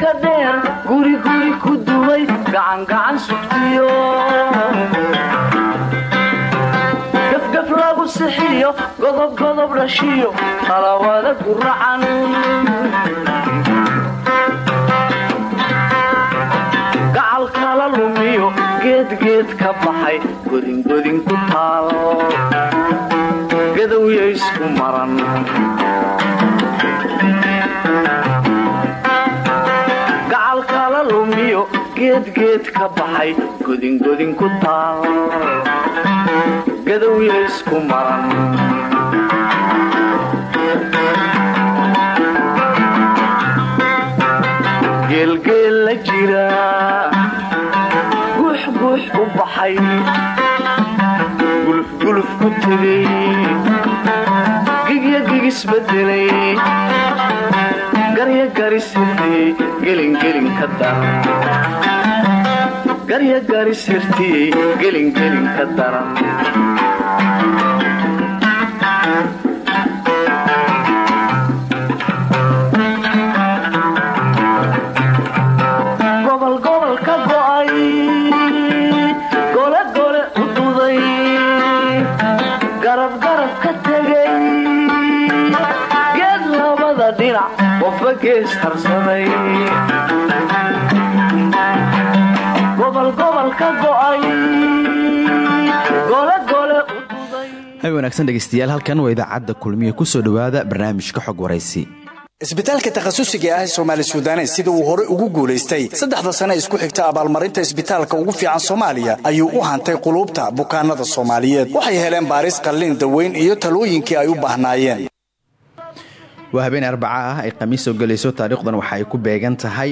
ka dheer guriguri ku dumay gacangacan sugtiyo. Gafgaf lagu sixiyo godobgodob dhashiyo talawada guracan gacal kala lumiyo geedgeed ka baxay godingodin ku taal gadowya isku maran geedgeed ka baxay godingodin ku taal gadowya isku maran geelgeel la jira. Guuxguux u baxay gulufguluf ku tegay gigya gigisbedelay garisirtiyey gelingelin ka daran qofba gees harsaday gobol gobol ka go'ay. Gole gole u duday hay wanaagsan dhegeystayaal halkan waa idaacadda kulmiye ku soo dhowaada barnaamijka xog waraysi isbitaalka takhasusiga ah ee soomaali suudanes sida uu hore ugu guulaystay saddexda sane isku xigta abaalmarinta isbitaalka ugu fiican soomaaliya ayuu u hantay quluubta bukaanada soomaaliyeed. Waxay heleen baaris qalliin daweyn iyo talooyinkii ay u baahnaayeen waa habeen arbaca ah ay khamiis soo gelayso taariikhdan waxa ay ku beegan tahay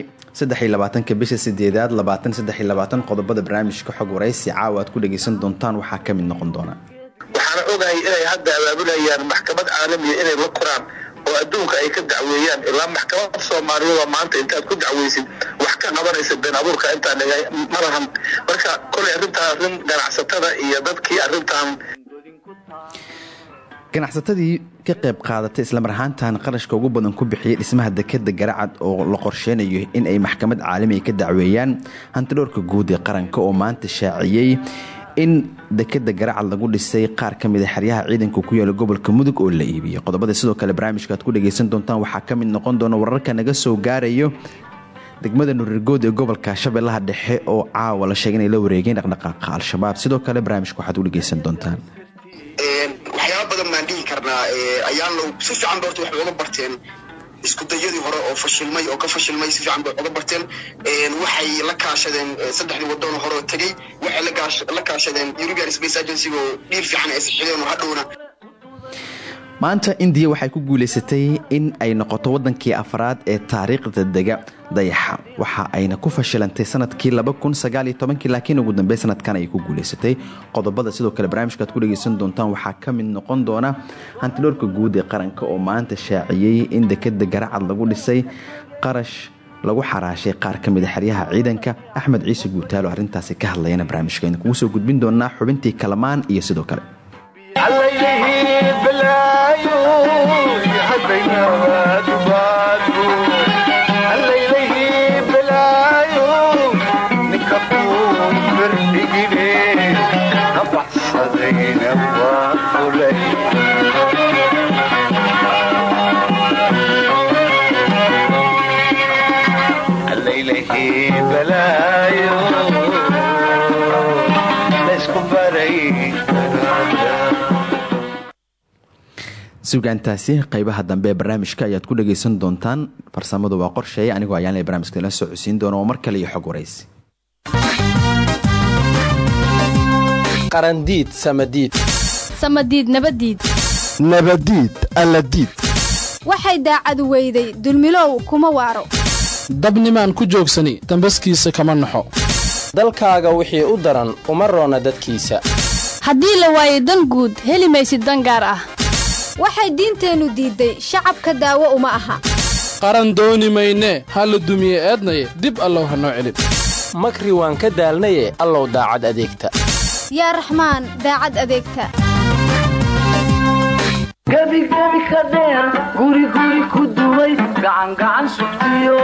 bisha sideedaad qodobada barnaamijka xog waraysi caawa ku dhegaysan doontaan waxaa ka mid noqon doona. Waxaana ogahay inay hadda abaabulayaan maxkamad caalamiya inay la koraan oo adduunka ay ka dacweeyaan. Ilaa maxkamad soomaaliyeedoo maanta intaad ku dacweysid wax ka qabanaysa been abuurka intaan ma lahan. Marka kolay arrintaa arrin ganacsatada iyo dadkii arrintan ganacsatadii ka qayb qaadatay islamar ahaantan qarashka ugu badan ku bixiyay dhismaha dekeda garacad oo la qorsheynayo in ay maxkamad caalamiga ka dacweeyaan hantidhowrka guud ee qaranka oo maanta shaaciyey in dekeda garacad lagu dhisay qaar ka mida xeryaha ciidanka ku yaalla gobolka mudug oo la iibiyey qodobada sidoo kale barnaamijka aad ku dhagaysan doontaan waxaa ka mid noqon doona wararka naga soo gaarayo degmada nurirgood ee gobolka shabeellaha dhexe oo caawa la sheegay inay la wareegeen dhaqdhaqaaqa al-shabaab. Sidoo kale barnaamijka waxaad u dhagaysan doontaan baan dhihi karnaa ayaan low si fiican ba horta waxay uga barteen iskudayadii hore oo fashilmay oo ka fashilmay si fiican bay uga barteen. Waxay la kaashadeen saddexdii wadano hore oo tegey waxay la kaashadeen european space agency oo dhiil fiican ay sixideen oo hadhowna maanta indiya waxay ku guulaysatay in ay noqoto wadankii afraad ee taariikhda dega dayaxa. Waxa ayna ku fashilantay sannadkii laakiin ugu dambey sanadkan ayay ku guulaysatay. Qodobada sidoo kale barnaamijka aad ku dhegaysan doontaan waxaa ka mid noqon doona hantidhoorka guud ee qaranka oo maanta shaaciyey in dekeda garacad lagu dhisay qarash lagu xaraashay qaar ka mida xeryaha ciidanka. Axmed ciise guutaalo arrintaasi ka hadlayana barnaamijka aynu kugu soo gudbin doonaa xubintii kalamaan iyo sidoo kale Thank you. Sugaantaasi qeybaha dambe ee barnaamijka ayaad ku dhagaysan doontaan. Farsamadu waa qorsheeye anigoo ayaan barnamijka la soo codsiin doona oo mar kale iyo xog waraysi qarandiid samadiid. Samadiid nabadiid. Nabadiid alladiid. Waxay daacadu weyday dulmilow kuma waaro. Dabnimaan ku joogsani dambaskiisa kama naxo. Dalkaaga wixii u daran uma roona dadkiisa. Haddii la waayo dan guud heli maysid dan gaar ah waxay diinteennu diidday shacabka daawo uma aha. Qaran dooni mayne ha la dumiye eednaye dib allow ha noo celin. Makri waan ka daalnaye allow daacad adeegta. Yaa raxmaan daacad adeegta. Gebigebi ka dheer guriguri ku dumay gacangacan sugtiyo.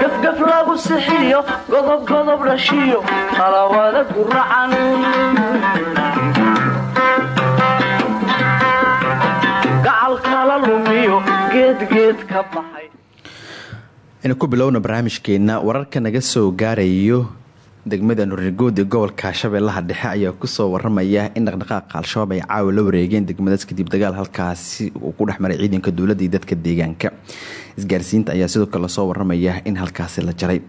Gafgaf lagu sixiyo godobgodob dhashiyo kalawada guracan aynu ku bilowna barnaamijkeenna wararka naga soo gaarayo degmada nurnigood ee gobolka shabeellaha dhexe ayaa ku soo waramaya in dhaqdhaqaaqa al-shabaab ay caawa la wareegeen degmadaas kadib dagaal halkaasi uu ku dhexmaray ciidanka dowladda iyo dadka deegaanka. Isgaarsiinta ayaa sidoo kale la soo waramaya in halkaasi la jaray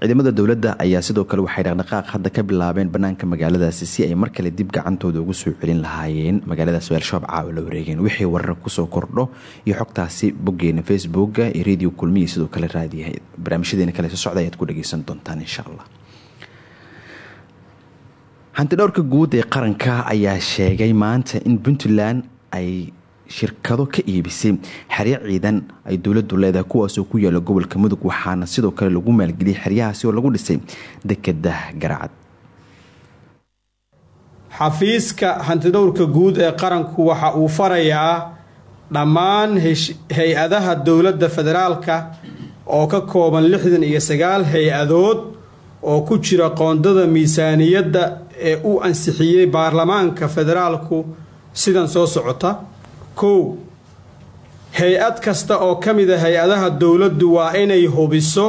ciidamada dowladda ayaa sidoo kale waxay dhaqdhaqaaq hadda ka bilaabeen banaanka magaaladaasi si ay mar kale dib gacantooda ugu soo celin lahaayeen. Magaaladaas oo al-shabaab la wareegeen wixii warar ku soo kordho iyo xogtaasi boggeena facebooka iyo radio kulmiya sidoo kale raadiyahay barnaamijyadeena kale soo socda ayaad ku dhageysan doontaan insha allah hantidhowrka guud ee qaranka ayaa sheegay maanta in puntland ay shirkado ka iibisay xeryo ciidan ay dowladu leedahay kuwaasoo ku yaalla gobolka mudug waxaana sidoo kale lagu maalgeliyay xeryahaasi oo lagu dhisay dekeda garacad xafiiska hantidhowrka guud ee qaranku waxa uu farayaa dhammaan hay'adaha dowladda federaalka oo ka kooban lixdan iyo sagaal hay'adood oo ku jira qoondada miisaaniyadda ee uu ansixiyey baarlamaanka federaalku sidan soo socota kow hay'ad kasta oo ka mid a hay'adaha dowladdu waa inay hubiso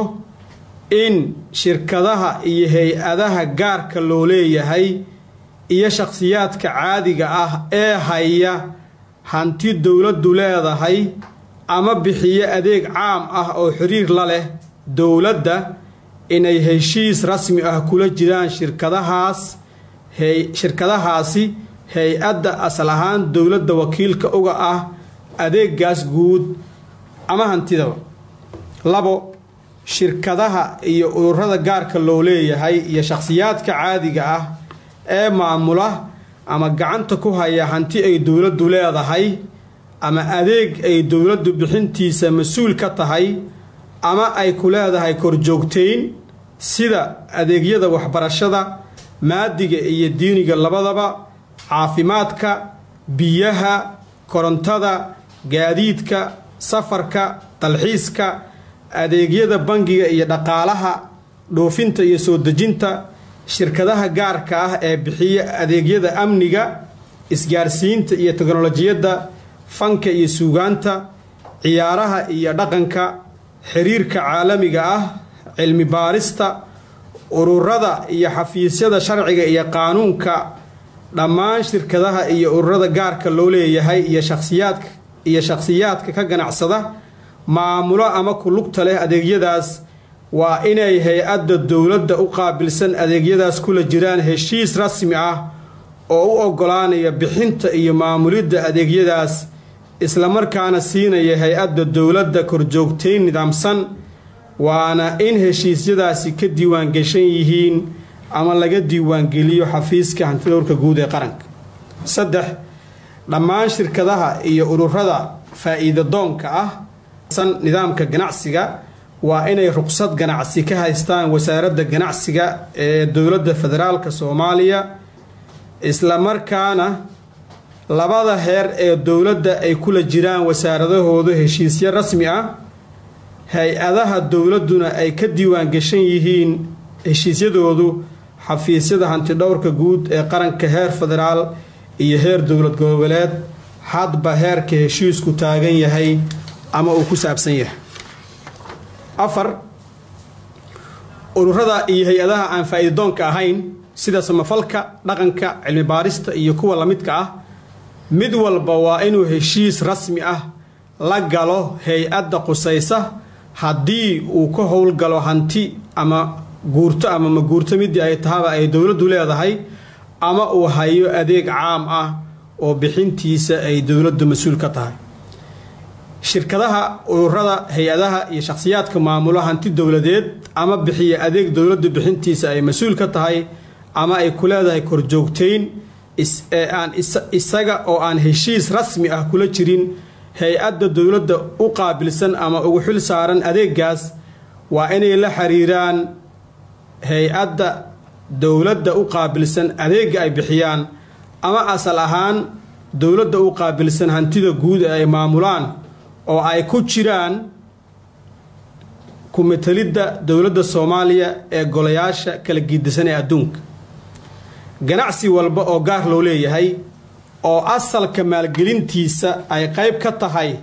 in shirkadaha iyo hay'adaha gaarka loo leeyahay iyo shakhsiyaadka caadiga ah ee haya hanti dowladdu leedahay ama bixiyo adeeg caam ah oo xiriir la leh dowladda inay heshiis rasmi ah kula jiraan shirkadahaas shirkadahaasi hay'adda asal ahaan dowladda wakiilka uga ah adeegaas guud ama hantidaba. Labo shirkadaha iyo ururada gaarka loo leeyahay iyo shakhsiyaadka caadiga ah ee maamula ama gacanta ku haya hanti ay dowladdu leedahay ama adeeg ay dowladdu bixintiisa mas'uul ka tahay ama ay ku leedahay korjoogtayn sida adeegyada waxbarashada maadiga iyo diiniga labadaba caafimaadka biyaha korontada gaadiidka safarka dalxiiska adeegyada bangiga iyo dhaqaalaha dhoofinta iyo soo dejinta shirkadaha gaarka ah ee bixiya adeegyada amniga isgaarsiinta iyo teknolojiyadda fanka iyo suugaanta ciyaaraha iyo dhaqanka xiriirka caalamiga ah cilmi baarista ururada iyo xafiisyada sharciga iyo qaanuunka dhammaan shirkadaha iyo ururada gaarka loo leeyahay iyo shakhsiyaadka iyo shakhsiyaadka ka ganacsada maamulo ama ku lugta leh adeegyadaas waa inay hay'adda dowladda u qaabilsan adeegyadaas kula jiraan heshiis rasmi ah oo u oggolaanaya bixinta iyo maamulidda adeegyadaas islamarkaana siinaya hay'adda dowladda korjoogtayn nidaamsan waana in heshiisyadaasi ka diiwaangeshan yihiin ama laga diiwaangeliyo xafiiska hantidhowrka guud ee qaranka. Saddex dhammaan shirkadaha iyo ururada faa-iida doonka ah san nidaamka ganacsiga waa inay ruqsad ganacsi ka haystaan wasaaradda ganacsiga ee dowladda federaalka soomaaliya islamarkaana labada heer ee dowladda ay kula jiraan wasaaradahooda heshiisyo rasmi ah hay'adaha dowladduna ay ka diiwaangashan yihiin heshiisyadoodu xafiisyada hantidhowrka guud ee qaranka heer federaal iyo heer dowlad goboleed hadba heerka heshiisku taagan yahay ama uu ku saabsan yahay. Afar ururada iyo hay'adaha aan faa-iidadoonka ahayn sida samafalka dhaqanka cilmi baarista iyo kuwa lamidka ah mid walba waa inuu heshiis rasmi ah la galo hay'adda qusaysa haddii uu ka howlgalo hanti ama guurto ama ma guurto midii ay tahaba ay dowladdu leedahay ama uu hayo adeeg caam ah oo bixintiisa ay dowladdu mas'uul ka tahay. Shirkadaha ururada hay'adaha iyo shakhsiyaadka maamulo hanti dowladeed ama bixiya adeeg dowladdu bixintiisa ay mas'uul ka tahay ama ay ku leedahay korjoogtayn aan isaga oo aan heshiis rasmi ah kula jirin hay'adda dowladda u qaabilsan ama ugu xil saaran adeegaas waa inay la xiriiraan hay'adda dowladda u qaabilsan adeega ay bixiyaan ama asal ahaan dowladda u qaabilsan hantida guud ee ay maamulaan oo ay ku jiraan ku-metelidda dowladda soomaaliya ee golayaasha kala gidisan ee adduunka. Ganacsi walba oo gaar loo leeyahay oo asalka maalgelintiisa ay qayb ka tahay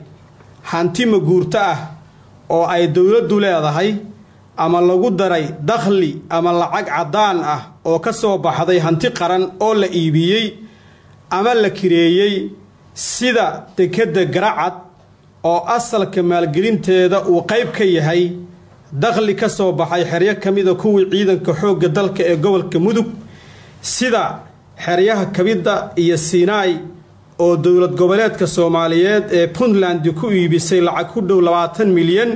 hanti maguurto ah oo ay dowladdu leedahay ama lagu daray dakhli ama lacag caddaan ah oo ka soo baxday hanti qaran oo la iibiyey ama la kireeyey sida dekedda garacad oo asalka maalgelinteeda uu qayb ka yahay dakhli ka soo baxay xeryo ka mida kuwii ciidanka xoogga dalka ee gobolka mudug sida xeryaha kabidda iyo siinaay oo dowlad goboleedka soomaaliyeed ee puntland ku iibisay lacag ku dhow labaatan milyan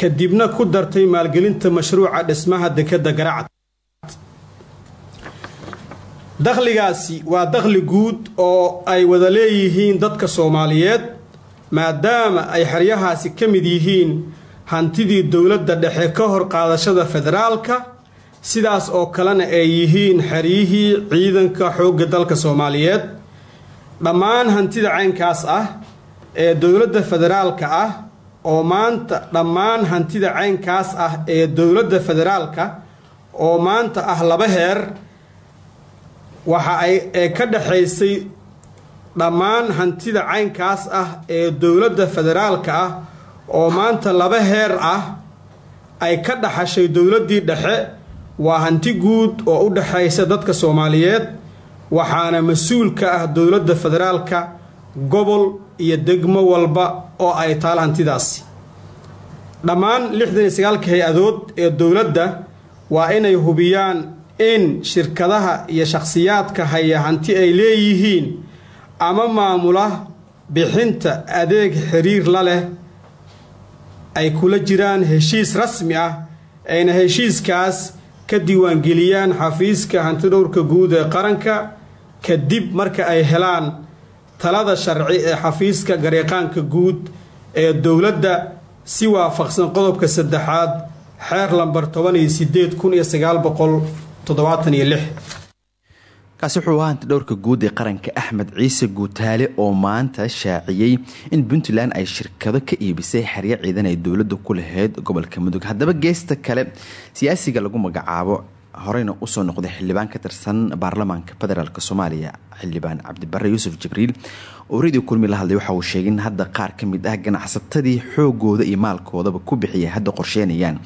kadibna ku dartay maalgelinta mashruuca dhismaha dekedda garacad dakhligaasi waa dakhli guud oo ay wada leeyihiin dadka soomaaliyeed maadaama ay xeryahaasi ka mid yihiin hantidii dowladda dhexe ka hor qaadashada federaalka sidaas oo kalena ay yihiin xeryihii ciidanka xoogga dalka soomaaliyeed. Dhammaan hantida caynkaas ah ee dowladda federaalka ah oo maanta dhammaan hantida caynkaas ah ee dowladda federaalka oo maanta ah laba heer waxa ay ka dhexaysay dhammaan hantida caynkaas ah ee dowladda federaalka ah oo maanta laba heer ah ay ka dhaxashay dowladdii dhexe waa hanti guud oo u dhexaysa dadka soomaaliyeed waxaana mas'uul ka ah dowladda federaalka gobol iyo degmo walba oo ay taal hantidaasi dhammaan lixdan iyo sagaalka hay'adood ee dowladda waa inay hubiyaan in shirkadaha iyo shakhsiyaadka haya hanti ay leeyihiin ama maamula bixinta adeeg xiriir la leh ay kula jiraan heshiis rasmi ah ayna heshiiskaas ka diiwaangeliyaan xafiiska hantidhowrka guud ee qaranka kadib marka ay helaan talada sharci ee xafiiska gareeqaanka guud ee dowladda si waafaqsan qodobka saddexaad xeer lambar toban iyo kaasi wuxuu ahaa hanti dhowrka guud ee qaranka axmed ciise guutaale oo maanta shaaciyey in puntland ay shirkado ka iibisay xeryo ciidan ay dowladda ku lahayd gobolka mudug. Haddaba geesta kale siyaasiga lagu magacaabo horeyna u soo noqday xildhibaan ka tirsan baarlamaanka federaalk soomaaliya xildhibaan cabdibare yuusuf jibriil. Oo radio kulmi la hadlay waxa uu sheegay in hadda qaar ka mid ah ganacsatadii xoogooda iyo maalkoodaba ku bixiyay hadda qorsheynayaan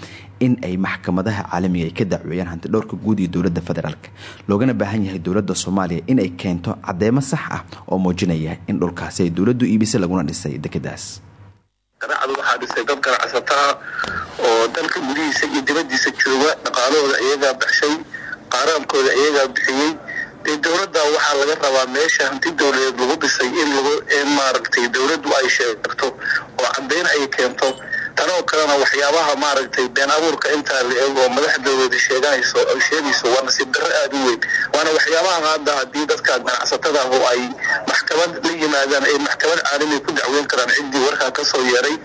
in ay maxkamadaha caalamiga ay ka dacweeyaan hanti dhowrka guud iyo dowladda federaalk loogana baahan yahay dowladda soomaaliya inay keento cadeymo sax ah oo muujinaya in dhulkaasi ay dowladdu iibisay laguna dhisay dekedaas ganacdu waxaa dhisay dad ganacsataa oo dalka gudihiisa iyo dibadiisa jooga dhaqaalahooda iyagaa baxshay qaaraamkooda iyagaa bixiyey dee dowladda waxaa laga rabaa meesha hanti dowladeed lagu dhisay in maaragtay dowladdu ay sheegto oo caddayn ay keento tanoo kalena waxyaabaha maaragtay been abuurka intaa la eeg oo madax dowladda sheeganayso ay sheegayso waa nasiib darro aada u weyn. Waana waxyaabaha hadda haddii dadka ganacsatada ahu ay maxkamad la yimaadaan ay maxkamad caalami ku dacweyn karaan ciddii warkaa ka soo yeeray.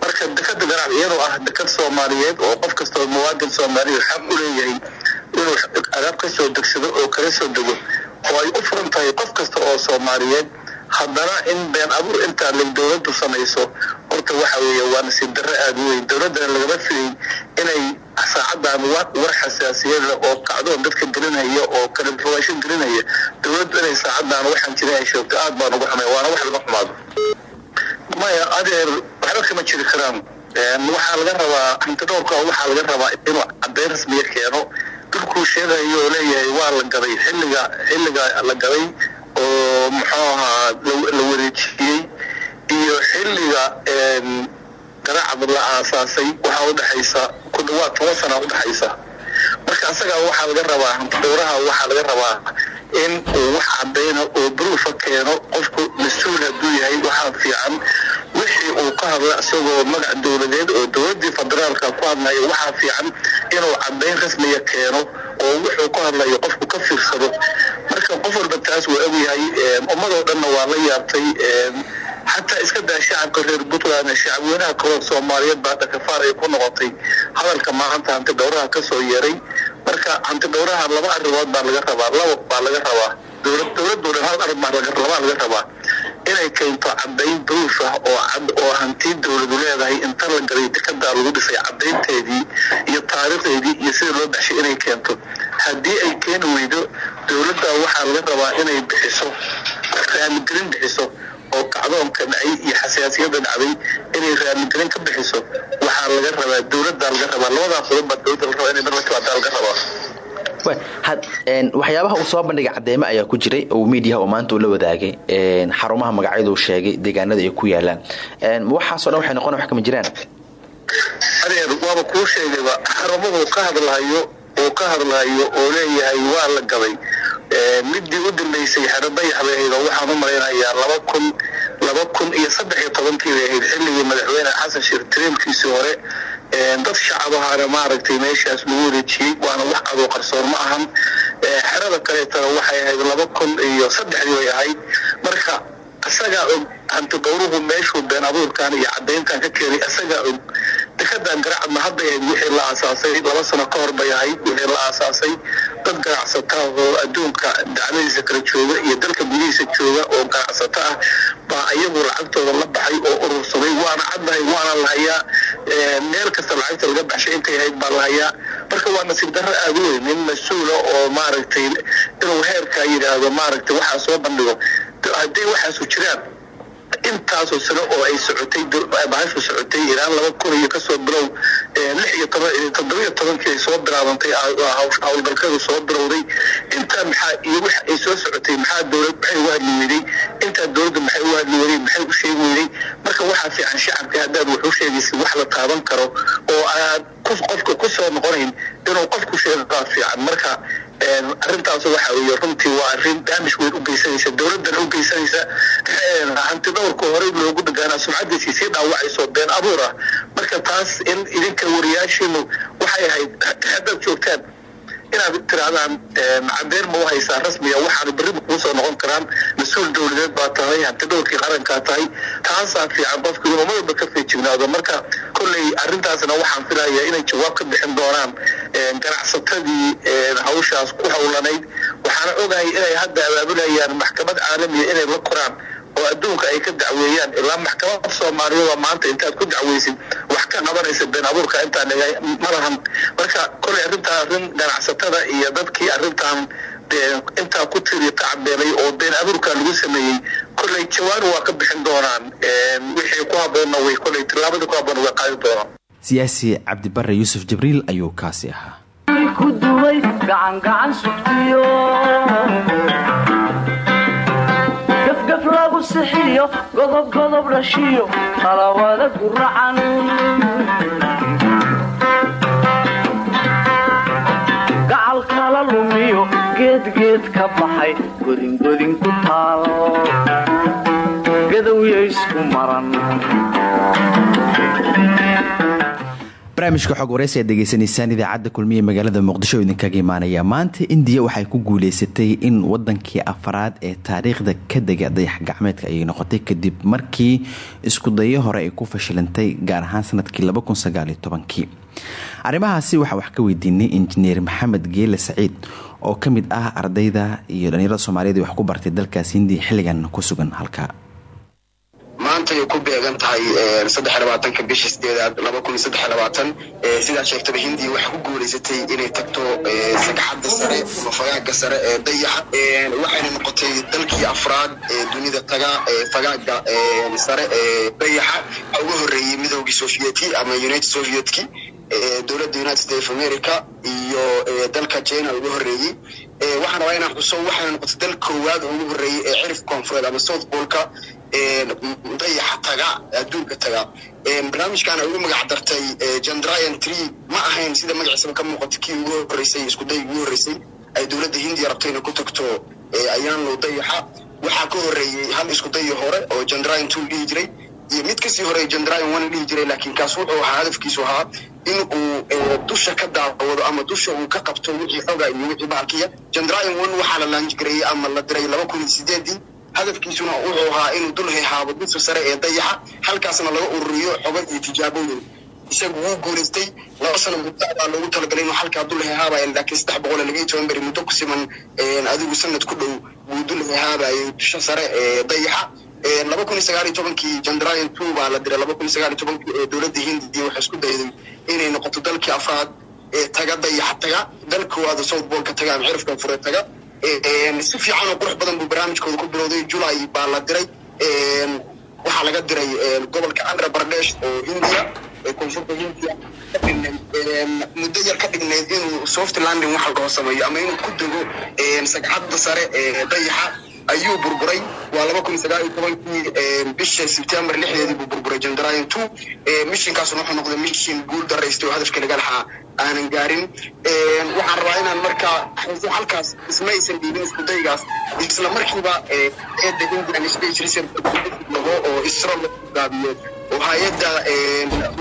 Marka dekada ganacsi iyadoo ah dekad soomaaliyeed oo qof kastoo muwaadin soomaaliya xaq u leeyahay inuu agaab ka degsado oo kala soo dego oo ay u furan tahay qof kasta oo soomaaliyeed. Haddana in been abuur intaa leg dowladdu samayso horta waxa weeye waa nasiib darro aada u weyn. Dowladdana lagama filayn inay saacadan war xasaasiyada oo kacdoon dadka gelinaya oo ruwaasho gelinaya. Dowladdu inay saacadan waxaan jirin ay sheegto aad baan uga xumay waana wax laga xumaado. Maya adeer waxba kama jiri karaan. Waxaa laga rabaa hantidhowrka waxaa laga rabaa inuu caddayn rasmiya keeno. Dhulkuu sheegayo oo leeyahay waa la gaday xilliga xilliga la gaday oo muxuu ahaa la wareejiyey iyo xilliga garacad la aasaasay waxaa udhexaysa ku dhawaad toban sana udhexaysa marka asaga waxaa laga rabaa hantidhowraha waxaa laga rabaa in uu wax cadayna oo bruufa keeno qofku mas'uul hadduu yahay waxaa fiican wixii uu ka hadla isagoo magac dowladeed oo dowladii federaalka ku hadlayo waxaa fiican inuu cadayn rasmiya keeno oo wuxuu ku hadlayo qofku ka fiirsado. Marka qof walba taas waa ogyahay ummadoo dhanna waa la yaabtay xataa iska daa shacabka reer puntland shacabweynaha kaloo soomaaliyeed baa dhakafaar ay ku noqotay hadalka maanta hanti dhowraha ka soo yeeray. Marka hanti dhowraha laba arrimood baa laga rabaa laba baa laga rabaa dowladoo hal arrin laga rabaa inay keento cadayn duruuf ah oo oo hanti dowladu leedahay inta la galay dekadaa lagu dhisay cadaynteedii iyo taariikhdeedii iyo sida loo baxshay inay keento. Haddii ay keeni weydo dowladda waxaa laga rabaa inay bixiso raaligelin bixiso oo kacdoonka dhacay iyo xasaasiyadda dhacday inay raaligelin ka bixiso waxaa laga rabaa dowladdaa laga rabaa labadaa qodob baa dowladda la rabaa waxyaabaha uu soo bandhigay cadeemo ayaa ku jiray oo miidiyaha oo maanta uu la wadaagay xarumaha magacyadu sheegay deegaanada ay ku yaalaan waxaasoo dhan waxay noqon wax kama jiraan? Adeer waaba kuu sheegayba xarumahu ka hadlahayo uu ka hadlahayo oo leeyahay waa la gaday midii u dambeysay xero dayax bay ahayd oo waxaan u malaynayaa laba kun laba kun iyo saddex iyo tobankii bay ahayd xilligii madaxweyne xasan sheekh tariimkiisii hore. Dad shacabahaana maaragtay meeshaas lagu wareejiyey waana wax adoo qarsoon ma ahan. Xerada kaleetana waxay ahayd laba kun iyo saddexdii bay ahayd. Marka isagaa og hanti dowruhu meeshuu been abuurkan iyo cadayntan ka keenay isagaa og dekadan garacadna hadday ahayd wixii la aasaasay laba sano ka hor bay ahayd wixii la aasaasay. Dad ganacsata oo adduunka dacladiisa kala jooga iyo dalka gudihiisa jooga oo ganacsata ah baa iyagu lacagtooda la baxay oo urursaday waana caddahay waana la hayaa. Meel kasta lacagta laga baxshay intay ahayd baa la hayaa. Marka waa nasiib darro aada u weyn nin mas'uula oo maaragtay inuu heerkaa yidhaahdo maaragtay waxaa soo bandhigo. Hadday waxaasu jiraan intaasoo sano oo ay socotay bahashu socotay ilaa laba kun iyo ka soo bilow lix iyo toban toddobiyo tobankii ay soo bilaabantay howlgalkadu soo bilowday. Intaa maxaa iyo wix ay soo socotay maxaa dowlad maxay uga hadli weyday intaa dowladda maxay uga hadli maxay u sheegi marka waxaa fiican shacabka haddaad wax u sheegaysa wax la taaban karo oo aad qofka ku soo noqonayn inuu qofku sheegaa fiican. Marka arrintaas waxa weeye runtii waa arrin daamish weyn u geysanaysa dowladdana u geysanaysa. Hanti dhowrka horey loogu dhagaanaa sumcadiisii sii dhaawacayso been abuur ah marka taas in idinka wariyaashiinu waxay ahayd haddaad joogtaan inaad tirahdaan cadeyn ma u haysaa rasmiga waxaana berriba kuu soo noqon karaan. Mas'uul dowladeed baa tahay hanti dhowrkii qarankaa tahay. Taasaa fiican qofku inuu madaba ka feejignaado. Marka kolley arrintaasna waxaan filayaa inay jawaab ka bixin doonaan ganacsatadii hawshaas ku howlanayd waxaana ogahay inay hadda abaabulayaan maxkamad caalamiya inay la koraan oo adduunka ay ka dacweeyaan. Ilaa maxkamad oo maanta intaad ku dacweysid wax ka qabanaysa been abuurka intaa dhigay ma lahan. Marka kolay arrintaa arrin ganacsatada iyo dadkii arrintan intaa ku tiri tacabeelay oo been abuurka lagu sameeyey kolay jawaan waa ka bixin doonaan. Wixii ku haboonna way kolay tillaabadii ku haboonna way qaadi doonaan. Siyaasi cabdibare yuusuf jibriil ayuu kaasi ahaa. Ku duway gacangacan sugtiyo. Gafgaf lagu sixiyo godob godob dhashiyo qalawada guracan geedgeed ka baxay godingodin ku taal gadowya isku maran barnaamijka xog waraysi aad degeysanaysaan idaacadda kulmiye magaalada muqdisho oo idinkaga imaanaya. Maanta indiya waxay ku guuleysatay in wadankii afaraad ee taariikhda ka dega dayax gacmeedka ayay noqotay kadib markii iskudayo hore ay ku fashilantay gaar ahaan sannadkii arrimahaasi waxaa wax ka weydiinay injineer maxamed geele saciid oo ka mid ah ardayda iyo dhalinyarada soomaaliyeed ee wax ku bartay dalkaas hindiya xilligan ku sugan halka maantay ku beegan tahay saddex labaatanka bisha sideedaad laba kun saddex labaatan sidaa sheegtaba hindiya waxay ku guuleysatay inay tagto sagxadda sare ama fagaaga sare ee dayaxa waxayna noqotay dalkii afraad ee dunida taga fagaaga sare ee dayaxa uga horreeyey midoogii sovieti ama united sovietki dowladda united states of america iyo dalka china uga horreeyey waxaan rabaa inaan xuso waxayna noqotay dal koowaad oo ugu horreeyey ee cirif koonfureed ama south polka dayaxa taga adduunka taga. Barnaamijkan ugu magac dartay jandrayan tree ma ahayn sida magaciisaba ka muuqata kii ugu horreysay iskuday ugu horreysay ay dowladda hindiya rabto inay ku tagto ayaanlow dayaxa. Waxaa ka horreeyey hal iskudayi hore oo jandrayan two dhihi jiray iyo mid ka sii horeey jandrayan one dhihi jiray laakiin kaas wuxuu ahaa hadafkiisu ahaa in uu dusha ka daawado ama dusha uu ka qabto wixii xoga iyo wixii bahalkiya jandrayan one waxaa la laanjigareeyey ama la diray laba kun iyo sideedii hadafkiisuna wuxuu ahaa inuu dul hehaabo dusha sare ee dayaxa halkaasna laga ururiyo xogo iyo tijaabooyin. Isagu wuu guulaystay laba sano muddo baa loogu talagalay inuu halkaa dul hehaabaya laakiin saddex boqol laga beri muddo ku siman adigu sanad ku dhow wuu dul hehaabayay dusha sare ee dayaxa. Laba kun iyo sagaal iyo tobankii jandrayan two baa la diray laba kun iyo tobankii ee dowladda hindiya waxay isku dayday inay noqoto dalkii afraad ee taga dayaxa taga. Dal koowaad south bolka taga ama cirifka fure taga si fiican oo qurux badan buu barnaamijkooda ku bilowday. Julay baa la diray. Waxaa laga diray gobolka andhra bardesh oo hindiya koonfurta hindiya. Muddo yar ka dhignayd inuu soft landing waxa laga sameeyo ama inuu ku dego sagxadda sare ee dayaxa ayuu burburay. Waa laba kun sagaal iyo tobankii bisha sebtembar lixdeedii buu burburay. Jandrayan two mishinkaasuna wuxuu noqday mishin guul daraystay oo hadafka laga lahaa aanan gaarin. Waxaan rabaa inaan markaa halkaas isma aysan dhiibin isku daygaas isla markiiba eedda indian space research lago oo isro loo gaabiyo oo hay'adda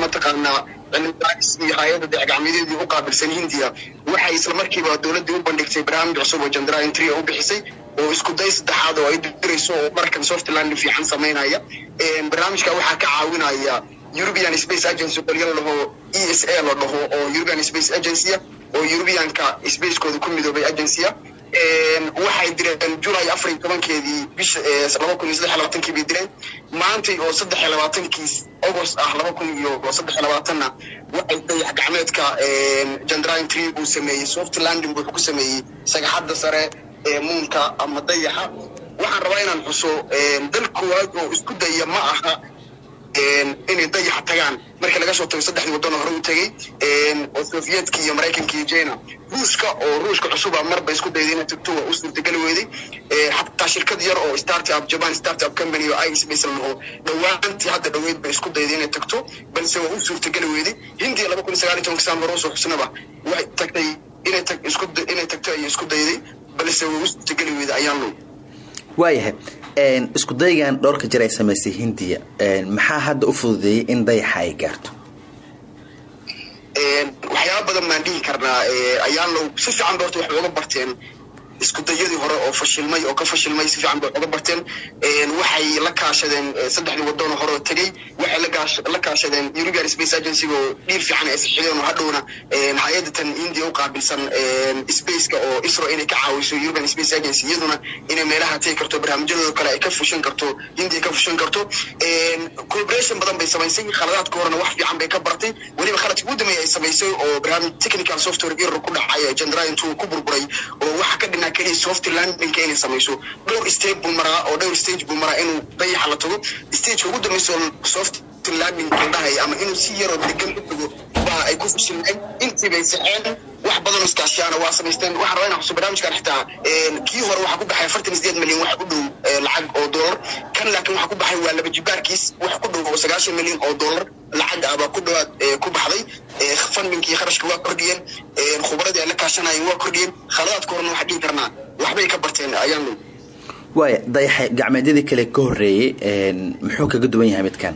mataqaanaa cilmibaaris iyo hay'adda dacgacmeedeedii u qaabilsan hindiya waxay isla markiiba dowladdii u bandhigtay barnaamij cusub oo jandrayan three u bixisay oo isku day saddexaad oo ay dirayso oo markan softland fiican samaynaya barnaamijka waxaa ka caawinaya european space agency qolyo laho e s a la dhaho oo european space agency oo europeanka spacekooda ku midoobay agencya waxay direen julay afar iyo tobankeedii bisha laba kun iyo saddex iyo labaatankii bay direen. Maantay oo saddex iyo labaatankii august ah laba kun iyo saddex iyo labaatanna waxay dayax gacmeedka jandrain tree uu sameeyey. Soft landing wuxuu ku sameeyey sagaxadda sare muunka ama dayaxa. Waxaan rabaa inaan xuso dal koowaad oo isku daya ma aha inay dayaxa tagaan. Markii laga soo tago saddexdii waddan hore u tegey oo soviyedka iyo maraykanka iyo china ruushka oo ruushka cusuba marba isku dayday inay tagto u suurtageli weyday xataa shirkad yar oo startup japan startup company oo ispace la dhaho dhowaantii hadda dhoweyd bay isku dayday inay tagto balse waa u suurtageli weyday hindiya laba kun sagaal iyo tobanka saan hore u soo xusnaba waxay tagtay inay tag isku inay tagto ayay isku dayday balse waa u suurtageli weyday ayaan low waayahay isku daygan dhowrka jir ay samaysay hindiya maxaa hadda u fududeeyey in dayaxa ay gaarto? Waxyaaba badan baan dhihi karnaa ayaan low si fiican ba horta waxay uga barteen isku dayadii hore oo fashilmay oo ka fashilmay si fiican bay uga barteen. Waxay la kaashadeen saddexdii wadano hore oo tegey. Waxay la kaashadeen european space agency oo dhiil fiican ay sixideen oo hadhowna hay'adda india u qaabilsan spaceka oo isro inay ka caawiso european space agency iyaduna inay meelaha tegi karto barnaamijyadooda kale ay ka fushan karto india ka fushan karto. Cooperation badan bay samaysay khaladaadka horena wax fiican bay ka bartay. Weliba khaladkii ugu dambeeyay ay samaysay oo barnaamij technical software error ku dhacay jandrain two ku burburay oo waxa ka dhinaa keliya soft landingka inay samayso dhowr stage buu maraa oo dhowr stage buu maraa inuu dayaxa la tago stageka ugu dambeysa oo soft landing la dhahaya ama inuu si yaroo degan u tago baa ay ku fashilmeen intii bay saxeen wax badan iskaashiyaana waa samaysteen. Waxaan rabaa inaan xuso barnaamijkan xitaa kii hore waxaa ku baxay afartan sideed milyan wax u dhow lacag oo dollar. Kan laakiin waxaa ku baxay waa laba jibaarkiis wax ku dhow sagaashan milyan oo dollar. Lacag ah baa ku dhawaad ku baxday. Fundingkii kharashka waa kordhiyeen. Khubradii ay la kaashanayeen waa kordhiyeen. Khaladaadka horena waxaa dhihi karnaa waxbay ka barteen ayaan waaya dayaxa gacmeedyadii kale ka horreeyey muxuu kaga duwan yahay midkan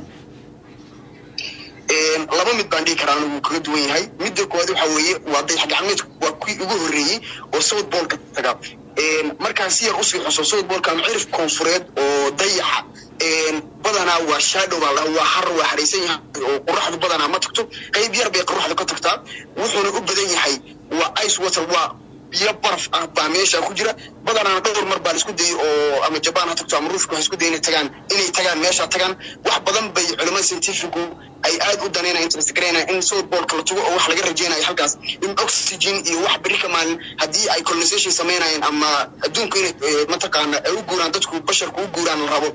laba mid baan dhihi karaa anigu kaga duwan yahay. Midda koowaad waxa weeye waa dayax gacmeedku waa kuwii ugu horreeyey oo south boolka taga. Markaan si yar u sii xuso south boolka ama cirif koonfureed oo dayaxa badanaa waa shadow baa laha waa har waa haraysan yahay oo qoraxdu badanaa ma tagto. Qayb yar bay qoraxdu ka tagtaa. Wuxuuna u badan yahay waa ice water waa biyo baraf ah baa meesha ku jira. Badanaana dhowr mar baa la isku dayay oo ama jabaan ha tagto ama ruushka ha isku inay tagaan inay tagaan meesha tagaan. Wax badan bay culimada scientificu ay aad u danaynayan interest garaynaya in south bolka la tago oo wax laga rajaynayo halkaas. In oxygen iyo wax beri ka maalin haddii ay colonization samaynayeen ama adduunku inay mataqaana ay u guuraan dadku basharku u guuraan la rabo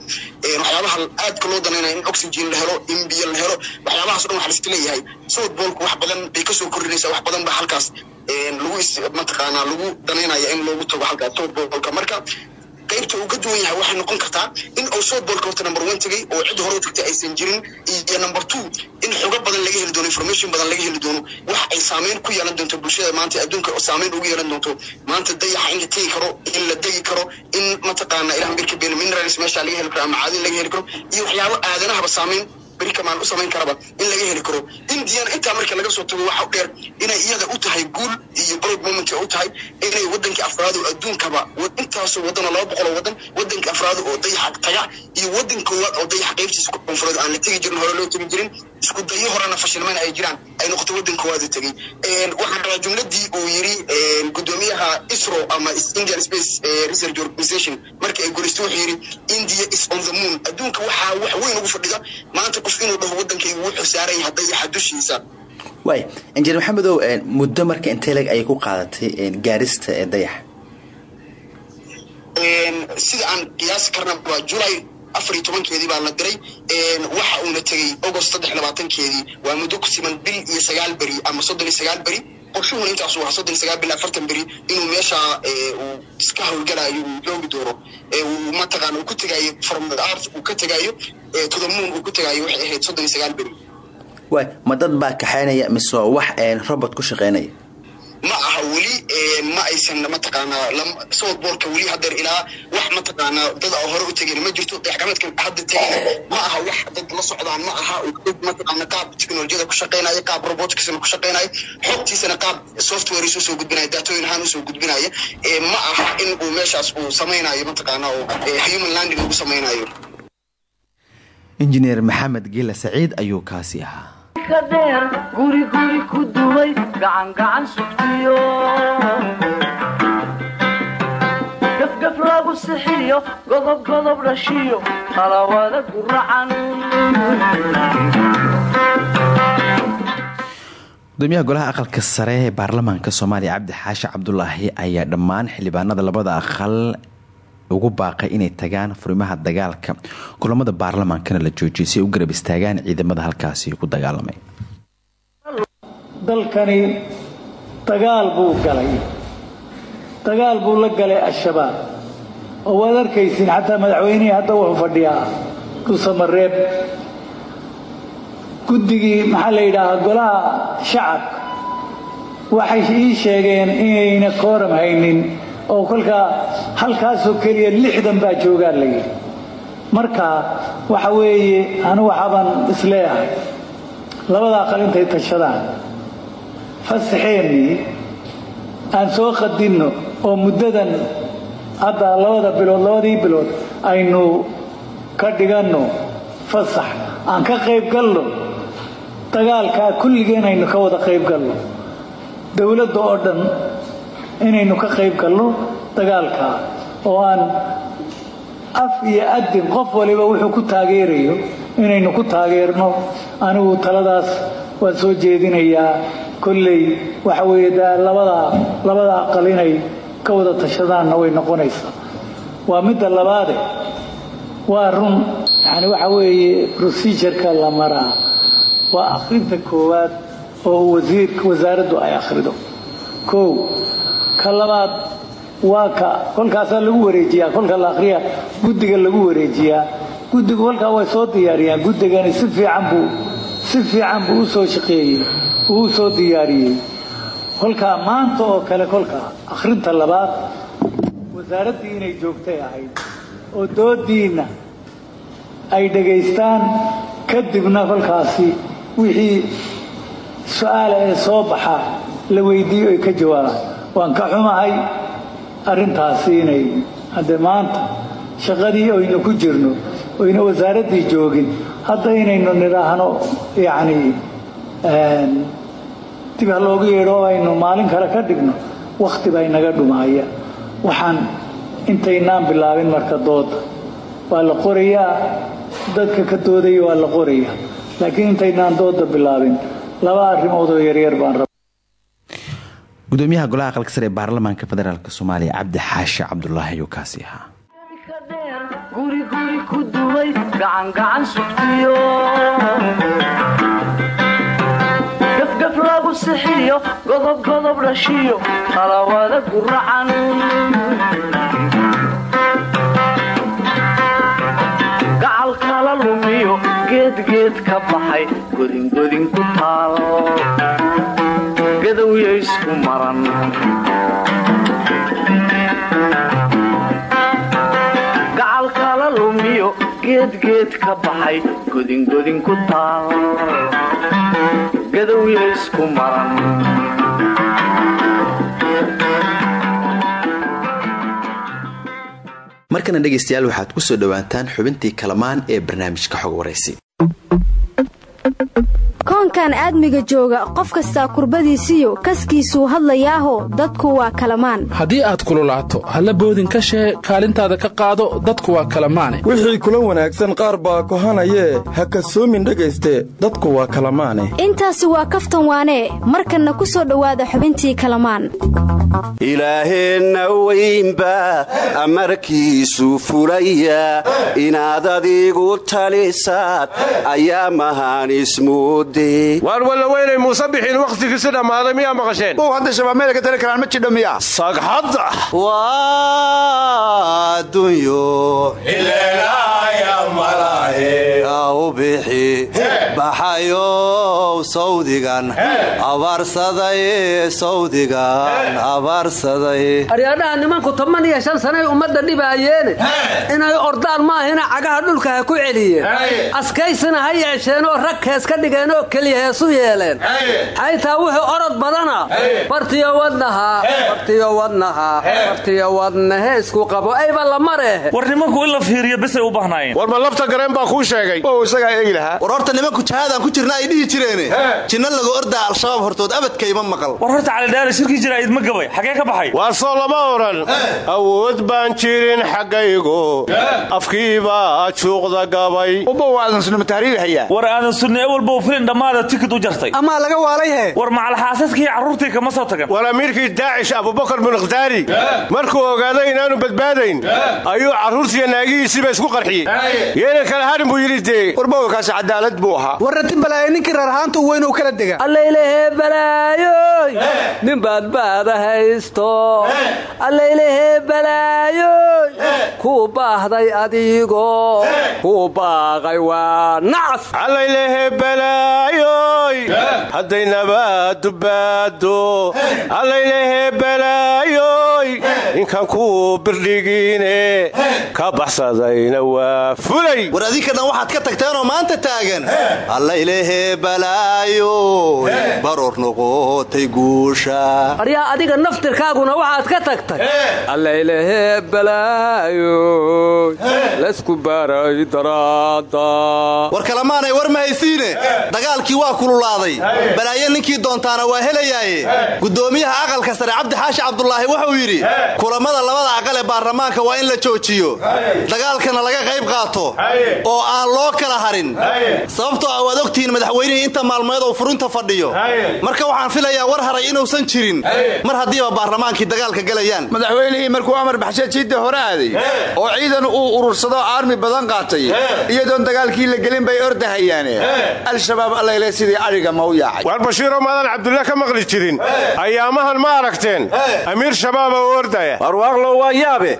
waxyaabaha aadka loo danaynaya in oxygen la helo in biyo la helo waxyaabahaas dhan waxa la leeyahay. South bolku wax badan bay ka soo kordhinaysaa wax badan baa halkaas lagu mataqaanaa lagu danaynaya in loogu tago halkaas south bolka marka qaybta uu duwan yahay waxay noqon kartaa in uu south bolka horta number one tegay oo cid hore tagtay aysan jirin iyo number two in xogo badan laga heli doono information badan laga heli doono wax ay saameyn ku yeelan doonto bulshada maanta adduunka saameyn ugu yeelan doonto. Maanta dayaxa in la tegi karo in la degi karo in mataqaana ilahan birka been minerals meesha laga heli karo ama caadin laga heli karo iyo waxyaabo aadanahaba saameyn beri kamaan u samayn karaba in laga heli karo. Indiana intaa marka laga soo tago waxa dheer inay iyada u tahay guul iyo broad moment u tahay inay wadankii afraad oo adduunkaba intaasoo wadan oo laba boqol oo wadan wadankii afraad oo dayaxa taga iyo wadan koowaad oo dayaxa qaybtiisa koonfureed aan la tegi jirin hore loo tegi jirin isku dayo horena fashilmayna ay jiraan ay noqoto waddan koowaad u tegey. Waxaan rabaa jumladii uu yiri gudoomiyaha isro ama indian space research organization markii ay gulaysto wuxuu yiri india is on the moon. Adduunka waxaa wax weyn ugu fadhida maanta qof inuu dhaho waddankaygu wuxuu saaran yahay dayaxa dushiisa waay injineer maxamedow muddo marka intee ayay ku qaadatay gaarista ee dayaxa? Sida aan qiyaasi karna waa julay afar iyo tobankeedii baa la diray. Waxa uuna tegey agost saddex labaatankeedii waa muddo ku siman bil iyo sagaal beri ama soddon iyo sagaal beri qorshuhuna intaasuu ahaa soddon sagaal bil afartan beri inuu meesha uu iska howlgalayo uu joogi doono uu mataqaana uu ku tegaayo earth uu ka tegaayo to the moon uu ku tegaayo waxay ahayd soddon iyo sagaal beri. Waay ma dad baa kaxaynaya mise wax robot ku shaqeynaya ma aha weli ma aysan mataqaanaa softboardka weli hadeer ilaa wax mataqaanaa dad hore u tegeen ma jirto dayaxgacmeedka hadda tegeen. Ma aha wax dad la socdaan ma aha mataqaana qaab teknolojiyada ku shaqeynaya qaab roboticsna ku shaqeynaya xogtiisana qaab software isu soo gudbinaya daatooyin ahaan u soo gudbinaya ma aha in uu meeshaas uu samaynayo mataqaana oo human landing lagu samaynayo injineer maxamed gila saciid ayuu kaasi ahaa dheer guri guri ku duway gacangacan sugtiyo. Gafgaf lagu sixiyo godob godob dhashiyo talawada guracan gudoomiyaha golaha aqalka sare ee baarlamaanka soomaaliya cabdi xaashi cabdulaahi ayaa dhammaan xildhibaanada labada aqal ugu baaqay inay tagaan furimaha dagaalka. Kulamada baarlamaankana la joojiyay si u garab istaagaan ciidamada halkaasi ku dagaalamay. Dalkani dagaal buu galay. Dagaal buu la galay al-shabaab. Oo waad arkaysiin xataa madaxweynihii hadda wuxuu fadhiyaa dhuusamareeb guddigii maxaa la yidhaahaa golaha shacabka. Waxay ii sheegeen inayna kooram haynin oo kolkaa halkaasoo keliya lixdan baa joogaan la yidhi. Marka waxa weeye anu waxaabaan is leeyahay labada aqal intay tashadaan. Fasaxeennii aan soo qadinno oo muddadan hadda labada bilood labadii bilood aynu ka dhiganno fasax. Aan ka qayb galno dagaalkaa kulligeen aynu ka wada qayb galno. Dowladda oo dhan inaynu ka qayb galno dagaalkaa oo aan af iyo adin qof waliba wuxuu ku taageerayo inaynu ku taageerno. Anigu taladaas waan soo jeedinayaa. Kolley waxa weeye da labada labada aqal inay ka wada tashadaanna way noqonaysaa. Waa midda labaade. Waa run yani waxa weeye procedureka la maraa. Waa akhrinta koowaad oo wasiirka wasaaraddu ay akhrido. Kow ka labaad waa ka. Kolkaasaa lagu wareejiyaa. Kolka la akhriya guddiga lagu wareejiyaa. Guddigu kolkaa way soo diyaariyaan. Guddigani si fiican buu si fiican buu u soo shaqeeyey uu u soo diyaariyey. Kolkaa maanta oo kale kolka akhrinta labaad wasaaraddii inay joogtay ahayd oo doodiinna ay dhegaystaan kadibna kolkaasi wixii su'aala ee soo baxa la weydiiyo ay ka jawaabaan waan ka xumahay arrintaasi inay haddee maanta shaqadii oynu ku jirno oyna wasaaraddii joogin hadda inaynu nidhaahno yacni dib ha loogu yeedho oo aynu maalin kale ka dhigno wakhti baa inaga dhumaaya. Waxaan intaynaan bilaabin marka dooda waa la qorayaa dadka ka doodaya waa la qorayaa. Laakiin intaynaan dooda bilaabin laba arrimood oo yaryar baan raba gudoomiyaha golaha aqalka sare ee baarlamaanka federaalk soomaaliya cabdi xaashi cabdulaahi ayuu kaasi ahaa. Guri guri ku duway gacangacan sugtiyo. Gafgaf lagu sixiyo godob godob dhashiyo talawada guracan gacal kala lumiyo geedgeed ka baxay godingodin ku taal gadowya isku maran. Gacal kala lumiyo geedgeed ka baxay godingodin ku taal. Gadowya isku maran. Markana dhegaystayaal waxaad ku soo dhowaataan xubintii kalamaan ee barnaamijka xog waraysi koonkan aadmiga jooga qof kastaa kurbadiisiyo kaskiisuu hadlayaaho dadku waa kalamaan. Haddii aad kululaato halla boodin ka shee kaalintaada ka qaado dadku waa kalamaane. Wixii kula wanaagsan qaar baa kohanayee ha kasoomin dhegayste dadku waa kalamaane. Intaasi waa kaftan waanee markanna ku soo dhowaada xubintii kalamaan. Ilaaheenna weynba amarkiisu fulaya inaad adigu talisaad ayaa mahaan ismoode waar walla weynay muuse bixin wakhtigiisi dhammaaday miyaa maqasheen? Ow hadda shabaab meel ka tali karaan ma jidho miya sagxadda waa adduunyo u bixi baxayow sawdigan abaarsaday sawdigan abaarsaday aryaadhaha nimanku toban iyo shan sanay ummadda dhibaayeene inay ordaan maahina cagaha dhulka ha ku celiyeen. Askaysina ha yeesheenoo rag hees ka dhigeenoo keliya heesu yeeleen. Xaytaa wuxuu orod badana. Bartiyo wadnaha. Bartiyo wadnaha. Bartiyo wadna heesku qabo. Ayba la mareehe war nimanku in la fiiriyo bisay u bahnaayeen war ma lafta gareen baa kuu sheegay. Isagaa eegi lahaa nimanku jahaadaan ku jirna ay dhihi jireene. Jinna lagu ordaa al-shabaab hortood abadkayma maqal. War horta calidhaale shirkii jira idma gabay. Xagee ka baxay? Waa soo lama odhan awood baan jirin xaggaygu. Afkiibaa juuqda gabay. War aadan sunni ewalbow filin dhammaada tikid u jartay. Amaa laga waalay he? War macalxaasaskii carruurtii kama soo tagan. War amiirkii daacish abubakar bunikhtaari markuu ogaaday inaanu badbaadayn ayuu carruurtiiyo naagihiisiiba isku qarxiyey. Yeena kale harin buu yidhi dee. Warbawkaasi cadaalad buu ahaa. Warrati balaayo ninkii reerhaantu weynuu kala dega allaylehe balaayoy nin baadbaada haysto. Allaylehe balaayoy kuu baahday adigo. Kuu baaqay waa nacas allaylehe balaayoy hadday nabaadu baado allaylehe balaayoy ninkan kuu birdhigiine ka baxsadayna waa fulay. War waxaad ka tagteenoo maanta taagan. Allaylehe balaayoy baroor noqotay guusha. Aryaa adiga naftirkaaguna waxaad ka tagtay. Allaylehe balaayoy laysku baaray daraada war kalamaanay war ma haysiine dagaalkii waa kululaaday. Balaayo ninkii doontaana waa helayaaye. Guddoomiyaha aqalka sare cabdi xaashi cabdulaahi wuxuu yidhi kulammada labada aqal ee baarlamaanka waa in la joojiyo. Dagaalkana laga qayb qaato. Oo aan loo kala harin. Sababtoo ah waad ogtihiin madaxweynihii inta maalmeed uu furinta fadhiyo. Marka waxaan filayaa war haray inuusan jirin. Mar haddiiba baarlamaankii dagaalka gelayaan madaxweynihii markuu amar baxshe jidda hore aaday oo ciidan uu urursado aarmi badan qaatay iyadoon dagaalkii la gelin bay ordahayaane al-shabaab allayle sidii adhiga ma u yaacay. Waar bashiiroo maadan cabdulla ka maqli jirin. Ayaamahan ma aragteen. Amiir shabaaba u ordaya warwaaqlo waa yaabe.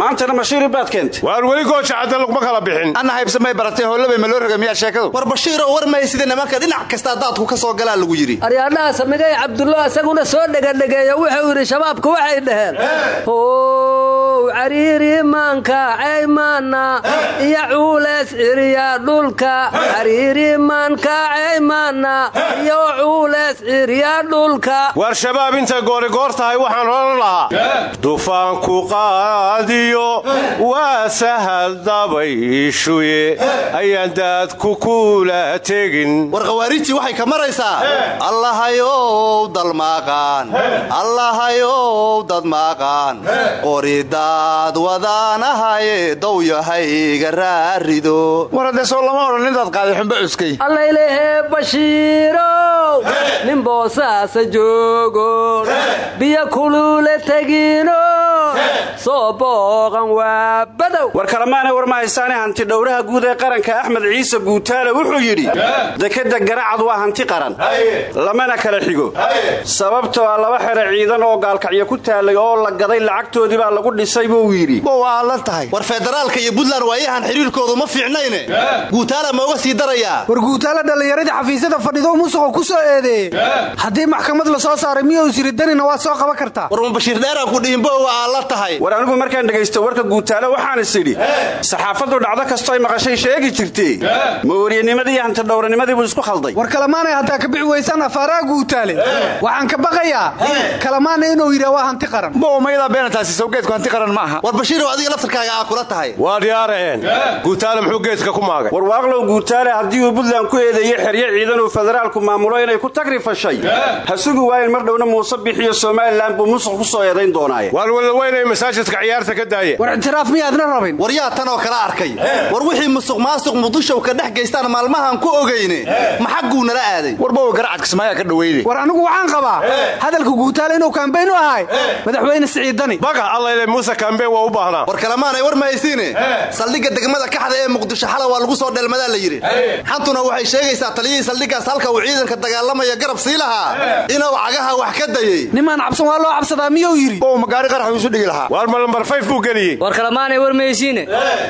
Maantana mashiiri baad keentay. Waar weli gooja cadda laguma kala bixin. Anna haybsamay baratay hollabay ma loo miyaa sheekadu? War bashiiroo war mahay sida nimanka dhinac kastaa daadku ka soo galaa lagu yidhi. Aryaadhaha samigay cabdullo isaguna soo dhegadhegeeya wuxuu yidhi shabaabku waxay dhaheen maanka caymaana iyo cuuleys ciriya dhulka. Cariiri maanka caymaana iyo cuuleys ciriya dhulka. Waar shabaab intay goorigoor tahay waxaan odhan lahaa. Dufaanku qaadiyo waa sahal dabayshuye. Ayaan daadku kula tegin. War khawaarijtii waxay ka maraysaa. Allahayow dalmaaqaan allahayow dadmaaqaan qoridaad wadaanahaye dowyahayga raarido. War haddee soo lama odhan nintaad qaaday xumba cuskay. Allaylehe bashiirow nin boosaasa joogon biyo kuluule tegino. Soo booqan waa badow. War kalemaana war ma haysaane hanti dhowraha guud ee qaranka axmed ciise buutaale wuxuu yidhi dekadda garacad waa hanti qaran. Lamana kala xigo. Sababtoo ah laba xere ciidan oo gaalkacyo ku taallay oo la gaday lacagtoodii baa lagu dhisay buu yidhi. Waa la tahay. War federaalka iyo buntland waayahan xidhiirkoodu ma fiicnayne. Guutaala ma uga sii darayaa war guutaala dhallinyaradii xafiisyada fadhido musuqo ku soo eedeeye haddii maxkamad la soo saaray miyuu siri danina waa soo qaban kartaa war ma bashiir dheeraan ku dhihinbo waa la tahay. War anigu markaan dhegaysto warka guutaale waxaan is idhi saxaafaddu dhacdo kastoo ay maqashay sheegi jirtee. Maooriyanimadii iyo hantidhowranimadii buu isku khalday. War kalamaanay haddaa ka bixi weysaan afaaraha guutaale waxaan ka baqayaa. Kalamaana inuu yidhaa waa hanti qaran. Bowmaydaa beenataasi sawgeedku hanti qaran ma aha war bashiirow adiga laftarkaaga aa kula tahay. Waa diyaaraheen guutaale muxuu geeska ku maagay? Warwaaqlow guutaale haddii uu buntland ku eedeeyey xeryo ciidan uu federaalku maamulo inay ku tagri fashay. Ha sugi waayen mar dhowna muuse bixiyo somalilan buu musuq ku soo eedayn doonaaye. Waan walaweynay masaajidka ciyaarta ka daaye? War ictiraaf miyaadna rabin. War yaa tan oo kala arkay. War wixii musuq maasuq muqdishow ka dhex geystaan maalmahan ku ogayne maxagguu nala aaday? Warbowa garacad kismaayaa ka dhaweyde. War anigu waxaan qabaa hadalka guutaale inuu kaambayn u ahay madaxweyne siciidani baga allayle muuse kaambeen waa u baahnaa kalamaanay war mahaysiine saldhigga degmada kaxda ee muqdisho xala waa lagu soo dheelmadaa la yidhi. Xantuna waxay sheegaysaa taliyihii saldhiggaas halka uu ciidanka dagaalamaya garab sii lahaa. Inuu cagaha wax ka dayey nimaan cabsan waa loo cabsadaa miyuu yidhi? Magaari qarax isu dhigi lahaa. Waar ma lambar fayf buu geliyey. War kalamaanay war mahaysiine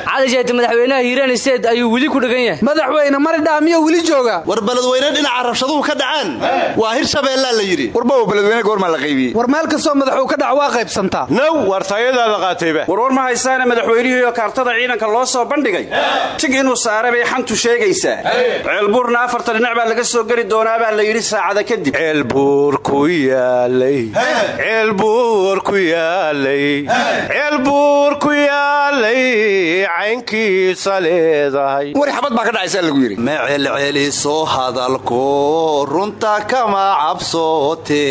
cali jeete madaxweynaha hiiraan isteed ayuu weli ku dhegan yahay. Madaxweyne maridhaa miyuu weli jooga? War beledweyne dhinaca rabshaduhu ka dhacaan. Waa hir shabeellaa la yidhi. Warbow beledweyne goormaa la qaybiyey war meel kastoo madaxuu ka dhac waa qaybsantaa naw waar taayadaa la qaatayba haysaane madaxweynihiioo kaartada ciidanka loo soo bandhigay. Tig inuu saara bay xantu sheegaysaa. Ceelbuurna afartan dhinac baa laga soo geli doonaa baa la yidhi saacada kadib. Ceelbuur ku yaalay caynkiisa leedahay wari xabad baa ka dhacaysaa lagu yidhi. Ma celceliso hadalko runta kama cabsoote.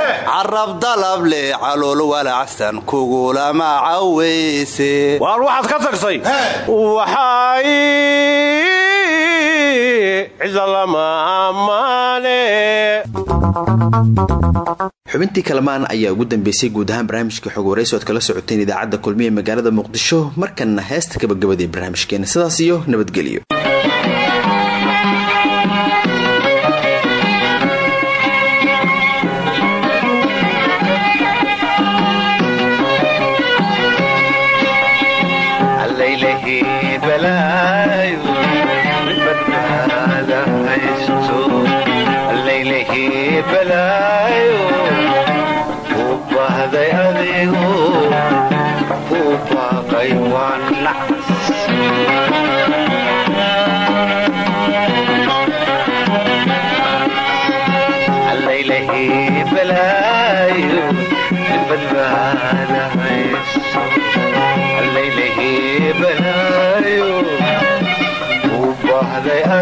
Carab dalab leh calool walacsan kugulama cawayse waar waxaad ka tagtay xubintii kalamaan ayaa ugu dambeysay guud ahaan barnaamijka xog waraysi kala socoteen idaacadda kulmiye magaalada muqdisho markanna heesta gabagabadee barnaamijkeena. Sidaas iyo nabadgelyo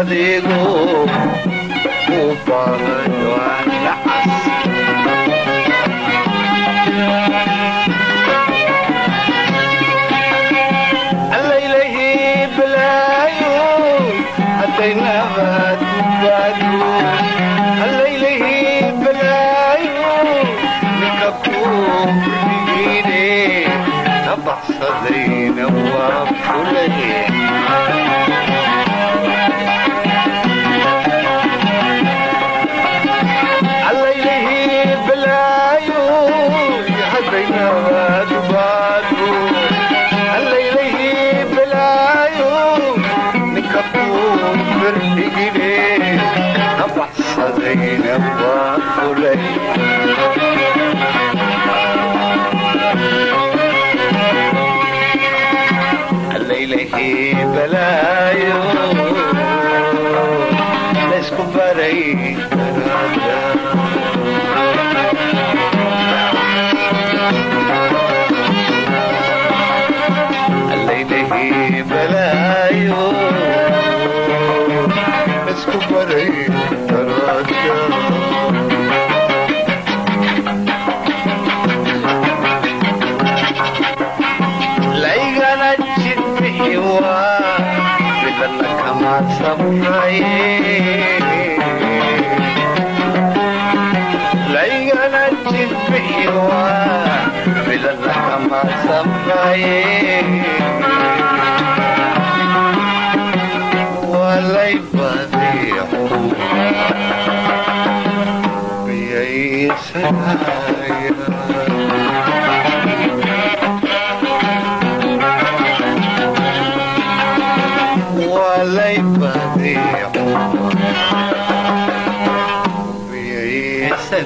adigu u baahan midana kamaad samray midana kamaad samray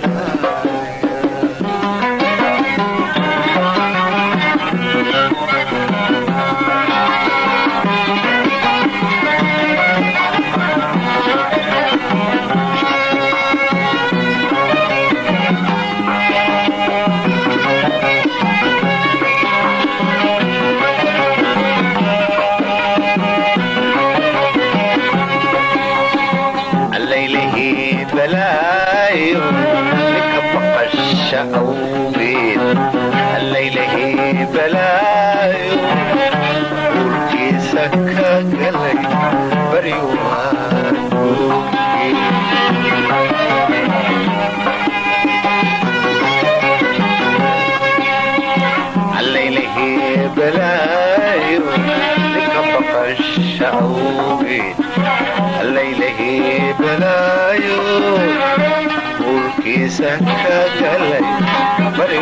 Salam. laylahii balaayo uulkiisa ka galay bari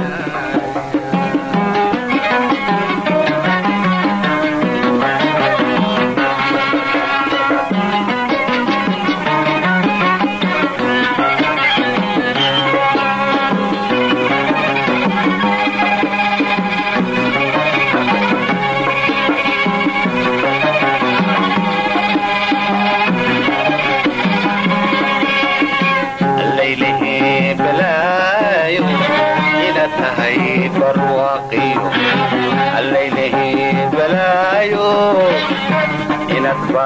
هذا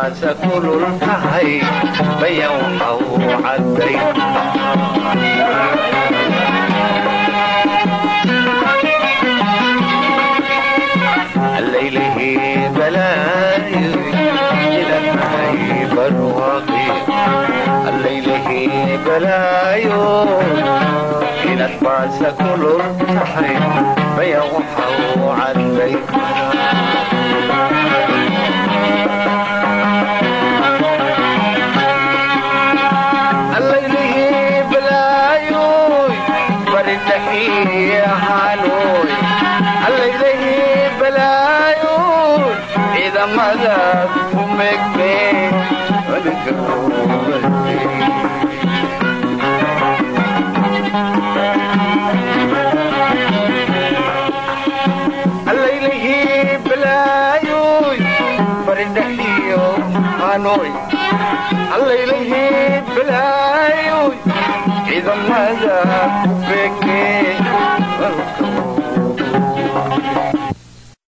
taasa kulul tahay bayanha u caday laylhii balaayo ilahay barwaqi laylhii balaayo inaad taasa kulul tahay bayan waxa u caday oy hallayla yiid balaayoy ciidamada